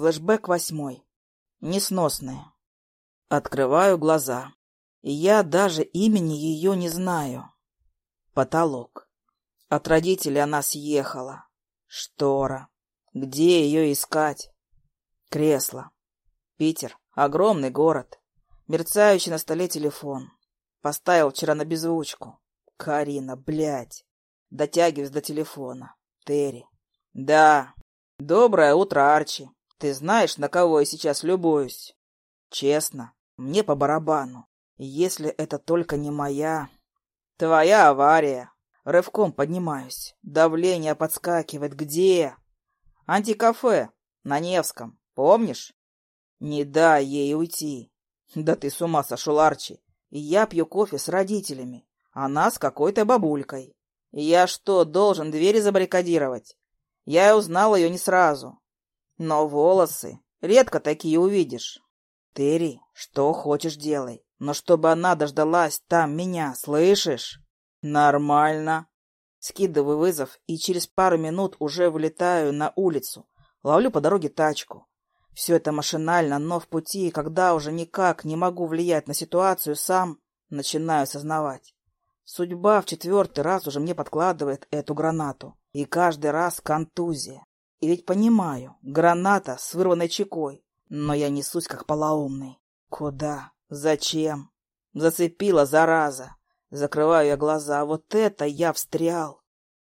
Флэшбэк восьмой. Несносная. Открываю глаза. Я даже имени ее не знаю. Потолок. От родителей она съехала. Штора. Где ее искать? Кресло. Питер. Огромный город. Мерцающий на столе телефон. Поставил вчера на беззвучку. Карина, блядь. Дотягиваюсь до телефона. Терри. Да. Доброе утро, Арчи. Ты знаешь, на кого я сейчас любуюсь? Честно, мне по барабану. Если это только не моя... Твоя авария. Рывком поднимаюсь. Давление подскакивает. Где? Антикафе. На Невском. Помнишь? Не дай ей уйти. Да ты с ума сошел, Арчи. Я пью кофе с родителями. Она с какой-то бабулькой. Я что, должен двери забаррикадировать? Я узнал ее не сразу. Но волосы редко такие увидишь. Терри, что хочешь делай, но чтобы она дождалась там меня, слышишь? Нормально. Скидываю вызов и через пару минут уже вылетаю на улицу. Ловлю по дороге тачку. Все это машинально, но в пути, когда уже никак не могу влиять на ситуацию, сам начинаю осознавать. Судьба в четвертый раз уже мне подкладывает эту гранату. И каждый раз контузия. И ведь понимаю, граната с вырванной чекой, но я несусь как полоумный. Куда? Зачем? Зацепила, зараза. Закрываю я глаза, а вот это я встрял.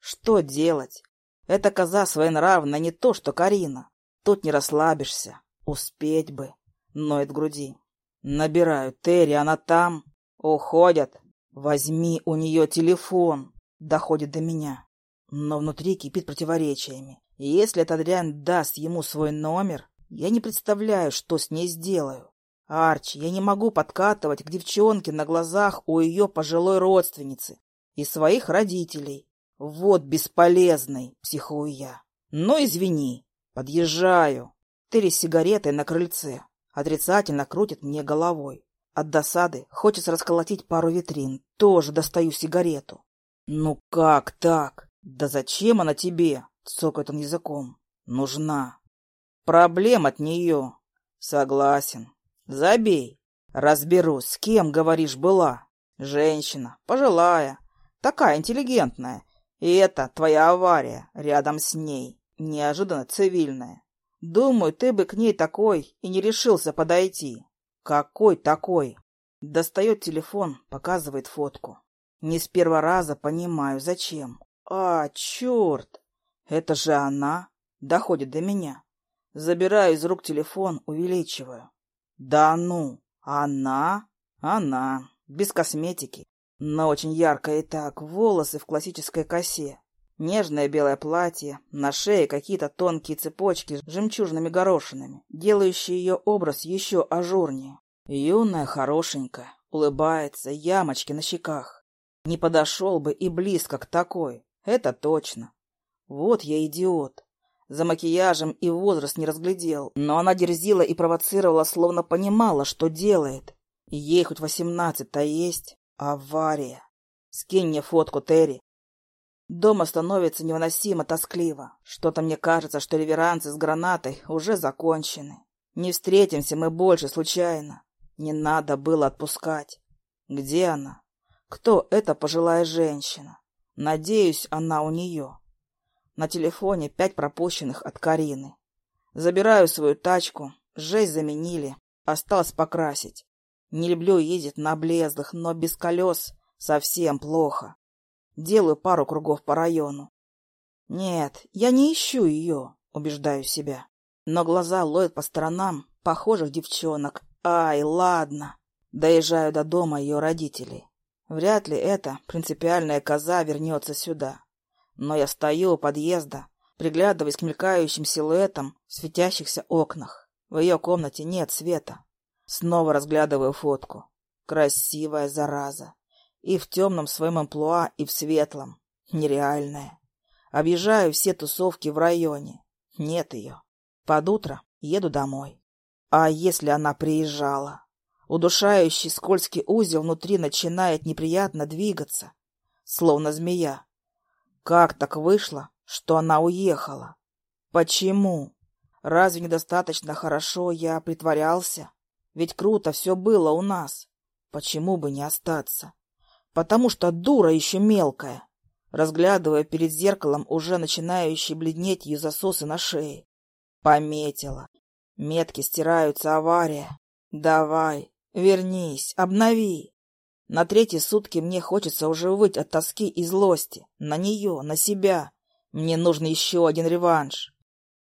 Что делать? Эта коза своенравна не то, что Карина. Тут не расслабишься. Успеть бы. Ноет в груди. Набираю. Терри, она там. Уходят. Возьми у нее телефон. Доходит до меня. Но внутри кипит противоречиями. И если эта дрянь даст ему свой номер, я не представляю, что с ней сделаю. Арчи, я не могу подкатывать к девчонке на глазах у ее пожилой родственницы и своих родителей. Вот бесполезный, психую я. Ну, извини, подъезжаю. Терри с сигаретой на крыльце. Отрицательно крутит мне головой. От досады хочется расколотить пару витрин. Тоже достаю сигарету. Ну как так? Да зачем она тебе? Цокает он языком. Нужна. Проблем от нее. Согласен. Забей. Разберусь, с кем, говоришь, была. Женщина, пожилая, такая интеллигентная. И это твоя авария рядом с ней. Неожиданно цивильная. Думаю, ты бы к ней такой и не решился подойти. Какой такой? Достает телефон, показывает фотку. Не с первого раза понимаю, зачем. А, черт! Это же она. Доходит до меня. Забираю из рук телефон, увеличиваю. Да ну, она? Она. Без косметики. Но очень яркая и так. Волосы в классической косе. Нежное белое платье, на шее какие-то тонкие цепочки с жемчужными горошинами, делающие ее образ еще ажурнее. Юная, хорошенькая, улыбается, ямочки на щеках. Не подошел бы и близко к такой, это точно. Вот я идиот. За макияжем и возраст не разглядел, но она дерзила и провоцировала, словно понимала, что делает. ей хоть восемнадцать-то есть. Авария. Скинь мне фотку, Терри. Дома становится невыносимо тоскливо. Что-то мне кажется, что реверансы с гранатой уже закончены. Не встретимся мы больше случайно. Не надо было отпускать. Где она? Кто эта пожилая женщина? Надеюсь, она у нее. На телефоне пять пропущенных от Карины. Забираю свою тачку, жесть заменили, осталось покрасить. Не люблю ездить на облезлых, но без колес совсем плохо. Делаю пару кругов по району. Нет, я не ищу ее, убеждаю себя. Но глаза ловят по сторонам похожих девчонок. Ай, ладно. Доезжаю до дома ее родителей. Вряд ли эта принципиальная коза вернется сюда. Но я стою у подъезда, приглядываясь к мелькающим силуэтам в светящихся окнах. В ее комнате нет света. Снова разглядываю фотку. Красивая зараза. И в темном своем амплуа, и в светлом. Нереальная. Объезжаю все тусовки в районе. Нет ее. Под утро еду домой. А если она приезжала? Удушающий скользкий узел внутри начинает неприятно двигаться, словно змея. Как так вышло, что она уехала? Почему? Разве недостаточно хорошо я притворялся? Ведь круто все было у нас. Почему бы не остаться? Потому что дура еще мелкая. Разглядывая перед зеркалом уже начинающие бледнеть ее засосы на шее. Пометила. Метки стираются, авария. Давай, вернись, обнови. На третьи сутки мне хочется уже выть от тоски и злости. На нее, на себя. Мне нужен еще один реванш.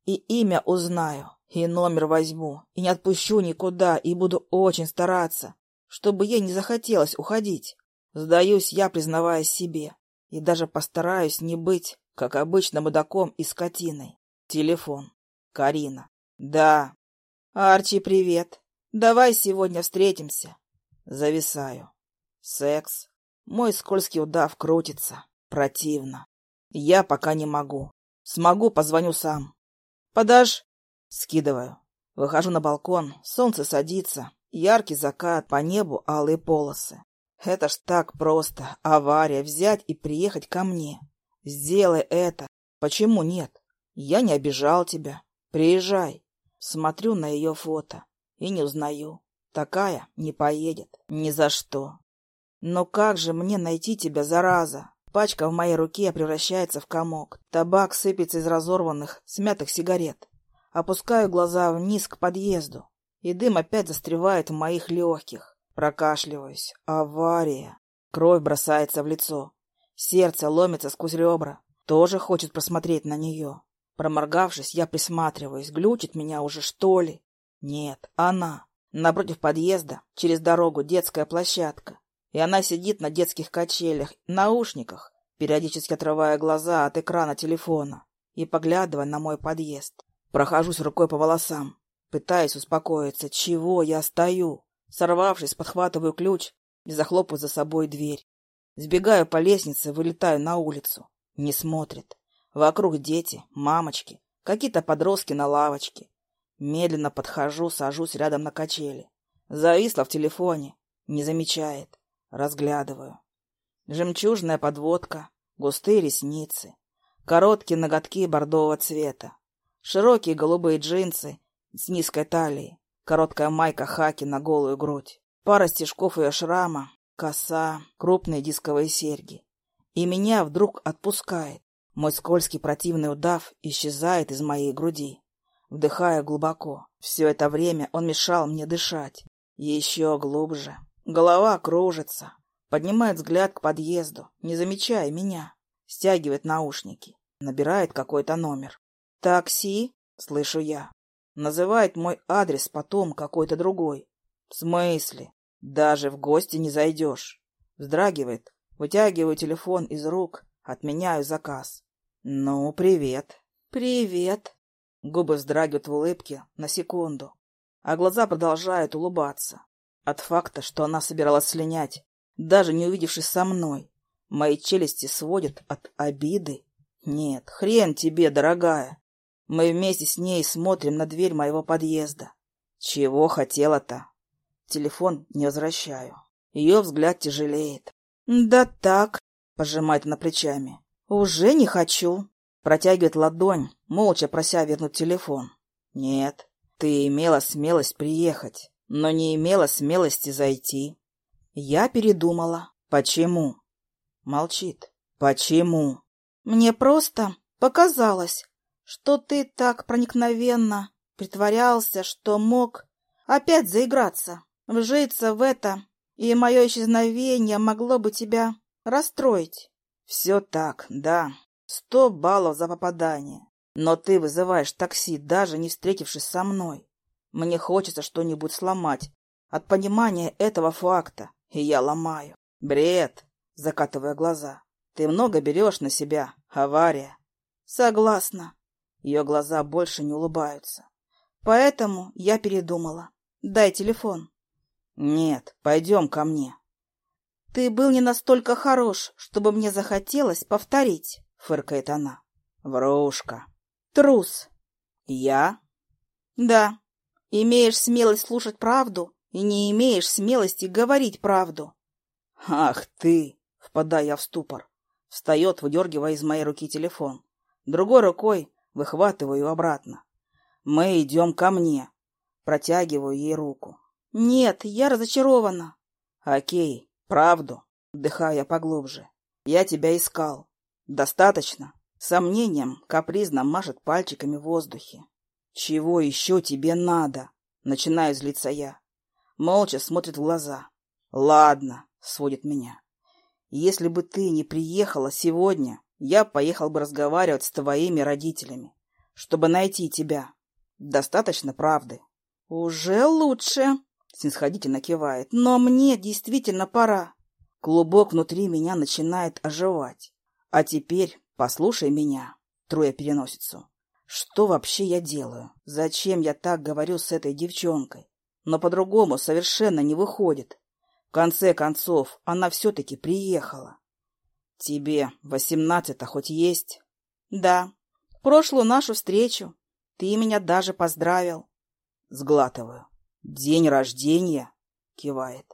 И имя узнаю, и номер возьму, и не отпущу никуда, и буду очень стараться, чтобы ей не захотелось уходить. Сдаюсь я, признавая себе, и даже постараюсь не быть, как обычно, мудаком и скотиной. Телефон. Карина. Да. Арчи, привет. Давай сегодня встретимся. Зависаю. Секс. Мой скользкий удав крутится. Противно. Я пока не могу. Смогу, позвоню сам. Подашь? Скидываю. Выхожу на балкон. Солнце садится. Яркий закат, по небу алые полосы. Это ж так просто. Авария. Взять и приехать ко мне. Сделай это. Почему нет? Я не обижал тебя. Приезжай. Смотрю на ее фото и не узнаю. Такая не поедет. Ни за что. Но как же мне найти тебя, зараза? Пачка в моей руке превращается в комок. Табак сыпется из разорванных, смятых сигарет. Опускаю глаза вниз к подъезду, и дым опять застревает в моих легких. Прокашливаюсь. Авария. Кровь бросается в лицо. Сердце ломится сквозь ребра. Тоже хочет просмотреть на нее. Проморгавшись, я присматриваюсь. Глючит меня уже, что ли? Нет, она. Напротив подъезда, через дорогу, детская площадка и она сидит на детских качелях, наушниках, периодически отрывая глаза от экрана телефона и поглядывая на мой подъезд. Прохожусь рукой по волосам, пытаясь успокоиться. Чего я стою? Сорвавшись, подхватываю ключ и захлопываю за собой дверь. Сбегаю по лестнице, вылетаю на улицу. Не смотрит. Вокруг дети, мамочки, какие-то подростки на лавочке. Медленно подхожу, сажусь рядом на качели. Зависла в телефоне, не замечает. Разглядываю. Жемчужная подводка, густые ресницы, короткие ноготки бордового цвета, широкие голубые джинсы с низкой талией, короткая майка хаки на голую грудь, пара стежков ее шрама, коса, крупные дисковые серьги. И меня вдруг отпускает. Мой скользкий противный удав исчезает из моей груди. Вдыхая глубоко. Все это время он мешал мне дышать. Еще глубже. Голова кружится. Поднимает взгляд к подъезду, не замечая меня. Стягивает наушники. Набирает какой-то номер. «Такси?» — слышу я. Называет мой адрес потом какой-то другой. «В смысле? Даже в гости не зайдешь». Вздрагивает. Вытягиваю телефон из рук. Отменяю заказ. «Ну, привет». «Привет». Губы вздрагивают в улыбке на секунду, а глаза продолжают улыбаться. От факта, что она собиралась слинять, даже не увидевшись со мной, мои челюсти сводят от обиды. Нет, хрен тебе, дорогая. Мы вместе с ней смотрим на дверь моего подъезда. Чего хотела-то? Телефон не возвращаю. Ее взгляд тяжелеет. Да так, пожимает она плечами. Уже не хочу. Протягивает ладонь, молча прося вернуть телефон. Нет, ты имела смелость приехать но не имела смелости зайти. Я передумала. Почему? Молчит. Почему? Мне просто показалось, что ты так проникновенно притворялся, что мог опять заиграться, вжиться в это, и мое исчезновение могло бы тебя расстроить. Все так, да. Сто баллов за попадание. Но ты вызываешь такси, даже не встретившись со мной. Мне хочется что-нибудь сломать от понимания этого факта, и я ломаю. Бред, закатывая глаза. Ты много берешь на себя. Авария. Согласна. Ее глаза больше не улыбаются. Поэтому я передумала. Дай телефон. Нет, пойдем ко мне. Ты был не настолько хорош, чтобы мне захотелось повторить, фыркает она. Врушка. Трус. Я? Да. Имеешь смелость слушать правду и не имеешь смелости говорить правду. Ах ты! Впадая в ступор. Встает, выдергивая из моей руки телефон. Другой рукой выхватываю обратно. Мы идем ко мне. Протягиваю ей руку. Нет, я разочарована. Окей, правду. Вдыхаю я поглубже. Я тебя искал. Достаточно? Сомнением капризно машет пальчиками в воздухе. Чего еще тебе надо? Начинаю злиться я. Молча смотрит в глаза. Ладно, сводит меня. Если бы ты не приехала сегодня, я поехал бы разговаривать с твоими родителями, чтобы найти тебя. Достаточно правды. Уже лучше, снисходительно кивает. Но мне действительно пора. Клубок внутри меня начинает оживать. А теперь послушай меня, троя переносицу. Что вообще я делаю? Зачем я так говорю с этой девчонкой? Но по-другому совершенно не выходит. В конце концов, она все-таки приехала. Тебе восемнадцать-то хоть есть? Да. Прошлую нашу встречу. Ты меня даже поздравил. Сглатываю. День рождения? Кивает.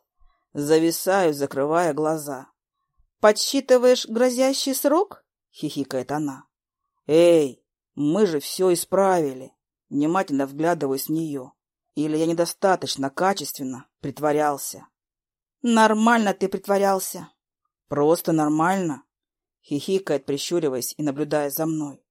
Зависаю, закрывая глаза. Подсчитываешь грозящий срок? Хихикает она. Эй, мы же все исправили. Внимательно вглядываюсь в нее. Или я недостаточно качественно притворялся? Нормально ты притворялся. Просто нормально. Хихикает, прищуриваясь и наблюдая за мной.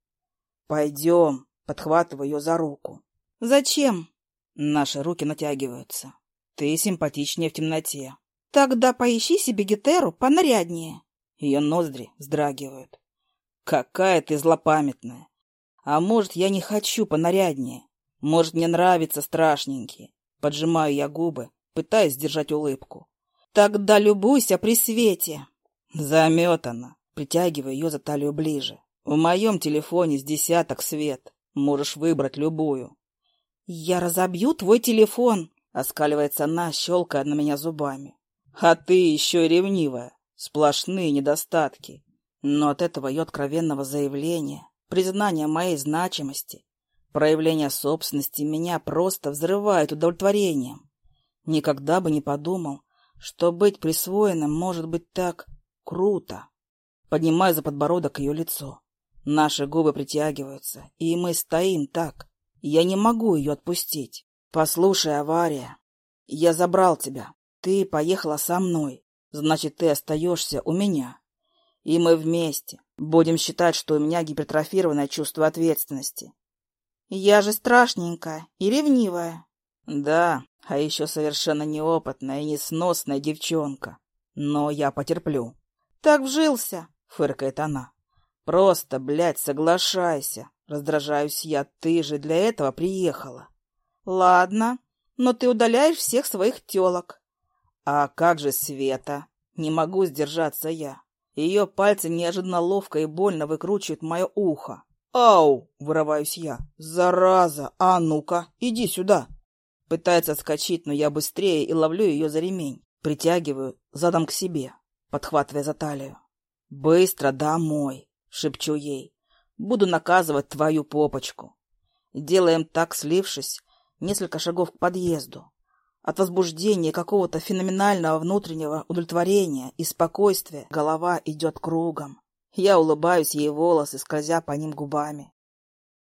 Пойдем, подхватываю ее за руку. Зачем? Наши руки натягиваются. Ты симпатичнее в темноте. Тогда поищи себе гетеру понаряднее. Ее ноздри вздрагивают. Какая ты злопамятная. А может, я не хочу понаряднее. Может, мне нравится страшненькие. Поджимаю я губы, пытаясь сдержать улыбку. Тогда любуйся при свете. Заметана. Притягиваю ее за талию ближе. В моем телефоне с десяток свет. Можешь выбрать любую. Я разобью твой телефон. Оскаливается она, щелкая на меня зубами. А ты еще и ревнивая. Сплошные недостатки. Но от этого ее откровенного заявления, признания моей значимости, проявления собственности меня просто взрывает удовлетворением. Никогда бы не подумал, что быть присвоенным может быть так круто. Поднимаю за подбородок ее лицо. Наши губы притягиваются, и мы стоим так. Я не могу ее отпустить. Послушай, авария. Я забрал тебя. Ты поехала со мной. Значит, ты остаешься у меня. И мы вместе. Будем считать, что у меня гипертрофированное чувство ответственности. Я же страшненькая и ревнивая. Да, а еще совершенно неопытная и несносная девчонка. Но я потерплю. Так вжился, фыркает она. Просто, блядь, соглашайся. Раздражаюсь я, ты же для этого приехала. Ладно, но ты удаляешь всех своих телок. А как же Света? Не могу сдержаться я. Ее пальцы неожиданно ловко и больно выкручивают мое ухо. «Ау!» — вырываюсь я. «Зараза! А ну-ка, иди сюда!» Пытается отскочить, но я быстрее и ловлю ее за ремень. Притягиваю задом к себе, подхватывая за талию. «Быстро домой!» — шепчу ей. «Буду наказывать твою попочку». Делаем так, слившись, несколько шагов к подъезду. От возбуждения какого-то феноменального внутреннего удовлетворения и спокойствия голова идет кругом. Я улыбаюсь ей волосы, скользя по ним губами.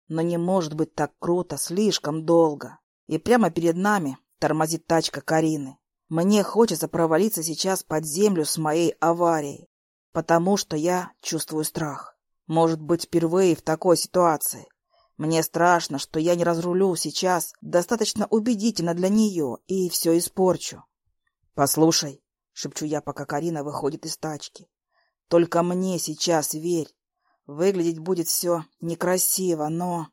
Но не может быть так круто слишком долго. И прямо перед нами тормозит тачка Карины. Мне хочется провалиться сейчас под землю с моей аварией, потому что я чувствую страх. Может быть, впервые в такой ситуации. Мне страшно, что я не разрулю сейчас достаточно убедительно для нее и все испорчу. «Послушай», — шепчу я, пока Карина выходит из тачки, — «только мне сейчас верь. Выглядеть будет все некрасиво, но...»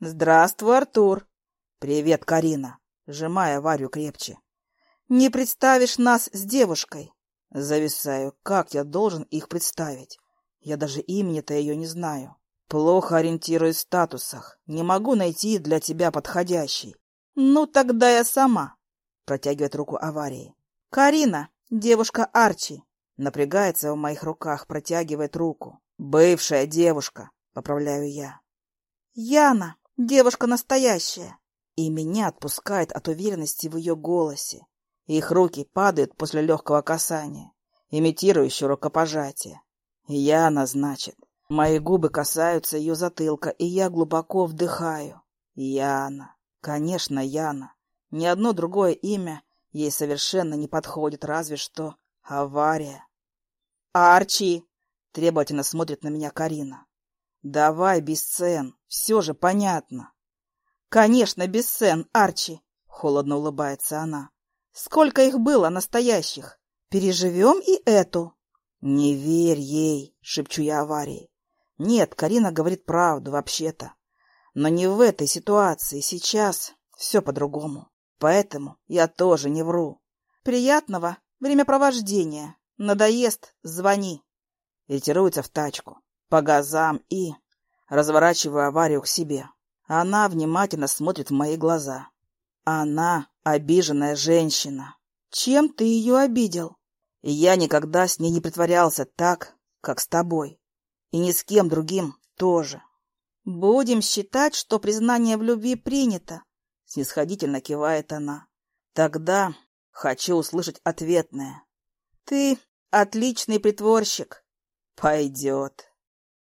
«Здравствуй, Артур!» «Привет, Карина!» Сжимая Варю крепче. «Не представишь нас с девушкой?» Зависаю. Как я должен их представить? Я даже имени-то ее не знаю. Плохо ориентируюсь в статусах. Не могу найти для тебя подходящий. «Ну, тогда я сама», — протягивает руку аварии. «Карина, девушка Арчи». Напрягается в моих руках, протягивает руку. «Бывшая девушка», — поправляю я. «Яна, девушка настоящая». И меня отпускает от уверенности в ее голосе. Их руки падают после легкого касания, имитирующего рукопожатие. Яна, значит. Мои губы касаются ее затылка, и я глубоко вдыхаю. Яна. Конечно, Яна. Ни одно другое имя ей совершенно не подходит, разве что авария. «Арчи!» — требовательно смотрит на меня Карина. «Давай без сцен, все же понятно». «Конечно, без сцен, Арчи!» — холодно улыбается она. «Сколько их было настоящих? Переживем и эту». «Не верь ей!» — шепчу я аварии. «Нет, Карина говорит правду, вообще-то. Но не в этой ситуации. Сейчас все по-другому. Поэтому я тоже не вру. Приятного времяпровождения. Надоест — звони. Ретируется в тачку. По газам и... Разворачиваю аварию к себе. Она внимательно смотрит в мои глаза. Она обиженная женщина. Чем ты ее обидел? Я никогда с ней не притворялся так, как с тобой. И ни с кем другим тоже. Будем считать, что признание в любви принято. Снисходительно кивает она. Тогда хочу услышать ответное. Ты отличный притворщик. Пойдет.